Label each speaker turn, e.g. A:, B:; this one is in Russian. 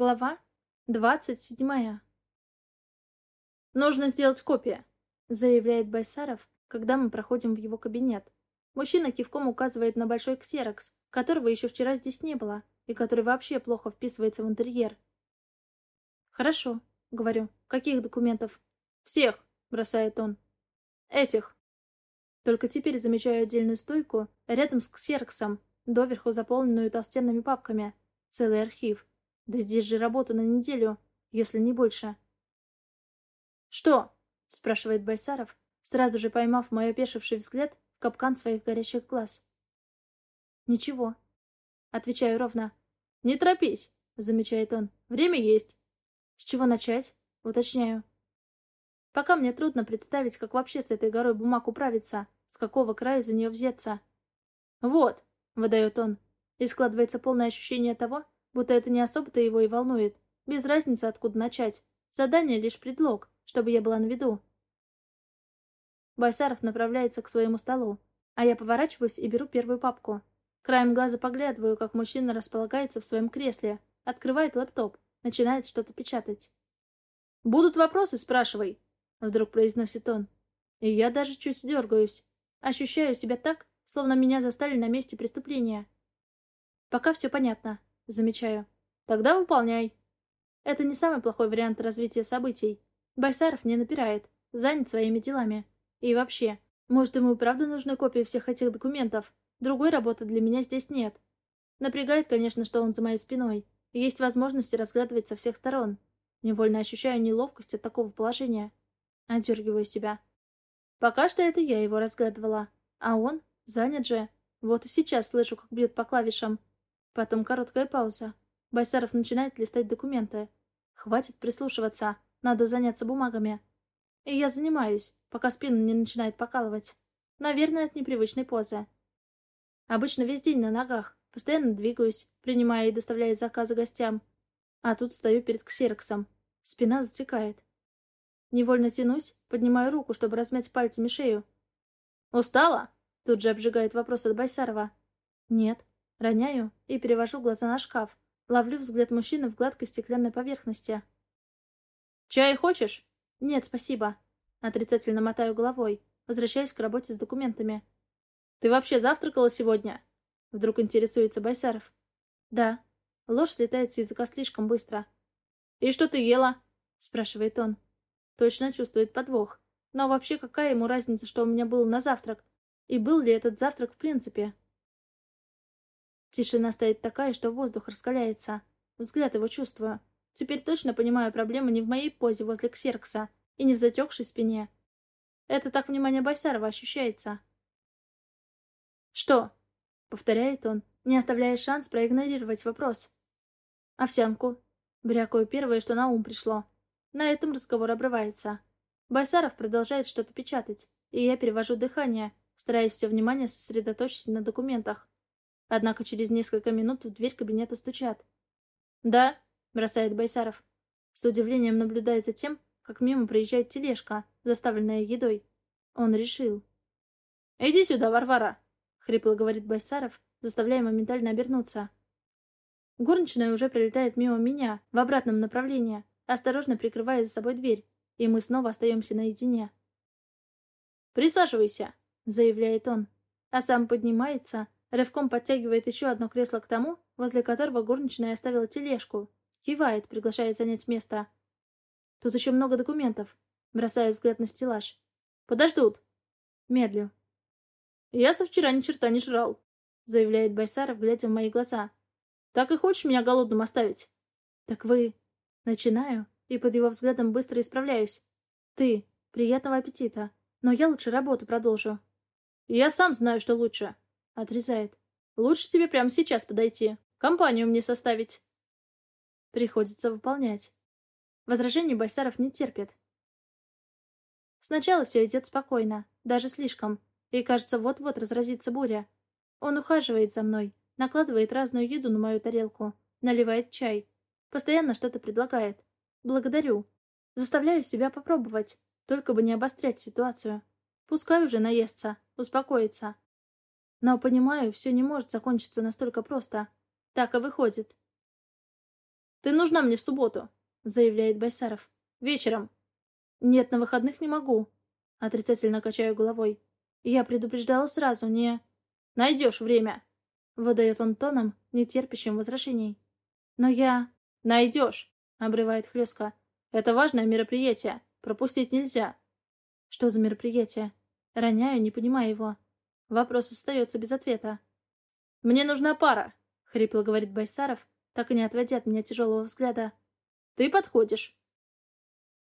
A: Глава двадцать седьмая. «Нужно сделать копия», — заявляет Байсаров, когда мы проходим в его кабинет. Мужчина кивком указывает на большой ксерокс, которого еще вчера здесь не было, и который вообще плохо вписывается в интерьер. «Хорошо», — говорю. «Каких документов?» «Всех», — бросает он. «Этих». Только теперь замечаю отдельную стойку рядом с ксероксом, доверху заполненную толстенными папками. Целый архив. Да здесь же работа на неделю, если не больше. «Что?» — спрашивает Байсаров, сразу же поймав мой опешивший взгляд в капкан своих горящих глаз. «Ничего». Отвечаю ровно. «Не торопись», — замечает он. «Время есть». «С чего начать?» — уточняю. Пока мне трудно представить, как вообще с этой горой бумаг управиться, с какого края за нее взяться. «Вот», — выдает он, и складывается полное ощущение того, будто это не особо-то его и волнует. Без разницы, откуда начать. Задание лишь предлог, чтобы я была на виду. Байсаров направляется к своему столу, а я поворачиваюсь и беру первую папку. Краем глаза поглядываю, как мужчина располагается в своем кресле, открывает лэптоп, начинает что-то печатать. «Будут вопросы, спрашивай», — вдруг произносит он. И я даже чуть дергаюсь. Ощущаю себя так, словно меня застали на месте преступления. Пока все понятно. Замечаю. Тогда выполняй. Это не самый плохой вариант развития событий. Байсаров не напирает, занят своими делами. И вообще, может, ему и правда нужны копии всех этих документов? Другой работы для меня здесь нет. Напрягает, конечно, что он за моей спиной. Есть возможности разглядывать со всех сторон. Невольно ощущаю неловкость от такого положения. Одергиваю себя. Пока что это я его разглядывала. А он занят же. Вот и сейчас слышу, как бьет по клавишам. Потом короткая пауза. Байсаров начинает листать документы. Хватит прислушиваться. Надо заняться бумагами. И я занимаюсь, пока спину не начинает покалывать. Наверное, от непривычной позы. Обычно весь день на ногах. Постоянно двигаюсь, принимая и доставляя заказы гостям. А тут стою перед ксероксом. Спина затекает. Невольно тянусь, поднимаю руку, чтобы размять пальцами шею. «Устала?» Тут же обжигает вопрос от Байсарова. «Нет». Роняю и перевожу глаза на шкаф. Ловлю взгляд мужчины в гладкой стеклянной поверхности. «Чай хочешь?» «Нет, спасибо». Отрицательно мотаю головой. Возвращаюсь к работе с документами. «Ты вообще завтракала сегодня?» Вдруг интересуется Байсаров. «Да». Ложь слетает с языка слишком быстро. «И что ты ела?» Спрашивает он. Точно чувствует подвох. Но вообще какая ему разница, что у меня было на завтрак? И был ли этот завтрак в принципе? Тишина стоит такая, что воздух раскаляется. Взгляд его чувствую. Теперь точно понимаю, проблема не в моей позе возле ксеркса и не в затекшей спине. Это так внимание Байсарова ощущается. «Что?» — повторяет он, не оставляя шанс проигнорировать вопрос. «Овсянку». Брякаю первое, что на ум пришло. На этом разговор обрывается. Байсаров продолжает что-то печатать, и я перевожу дыхание, стараясь все внимание сосредоточить на документах. Однако через несколько минут в дверь кабинета стучат. «Да», — бросает Байсаров. С удивлением наблюдая за тем, как мимо проезжает тележка, заставленная едой. Он решил. «Иди сюда, Варвара!» — хрипло говорит Байсаров, заставляя моментально обернуться. Горничная уже пролетает мимо меня, в обратном направлении, осторожно прикрывая за собой дверь, и мы снова остаемся наедине. «Присаживайся!» — заявляет он, а сам поднимается, Рывком подтягивает еще одно кресло к тому, возле которого горничная оставила тележку. Кивает, приглашая занять место. Тут еще много документов. Бросаю взгляд на стеллаж. Подождут. Медлю. Я со вчера ни черта не жрал, заявляет Байсаров, глядя в мои глаза. Так и хочешь меня голодным оставить? Так вы... Начинаю, и под его взглядом быстро исправляюсь. Ты. Приятного аппетита. Но я лучше работу продолжу. Я сам знаю, что лучше. Отрезает. Лучше тебе прямо сейчас подойти. Компанию мне составить. Приходится выполнять. Возражений Байсаров не терпит. Сначала все идет спокойно, даже слишком. И кажется, вот-вот разразится буря. Он ухаживает за мной, накладывает разную еду на мою тарелку, наливает чай. Постоянно что-то предлагает. Благодарю. Заставляю себя попробовать, только бы не обострять ситуацию. Пускай уже наестся, успокоится. Но, понимаю, все не может закончиться настолько просто. Так и выходит. «Ты нужна мне в субботу», — заявляет Байсаров. «Вечером». «Нет, на выходных не могу». Отрицательно качаю головой. Я предупреждала сразу, не... «Найдешь время», — выдает он тоном, не терпящим возражений. «Но я...» «Найдешь», — обрывает хлестко. «Это важное мероприятие. Пропустить нельзя». «Что за мероприятие?» Роняю, не понимая его. Вопрос остается без ответа. «Мне нужна пара», — хрипло говорит Байсаров, так и не отводя от меня тяжелого взгляда. «Ты подходишь».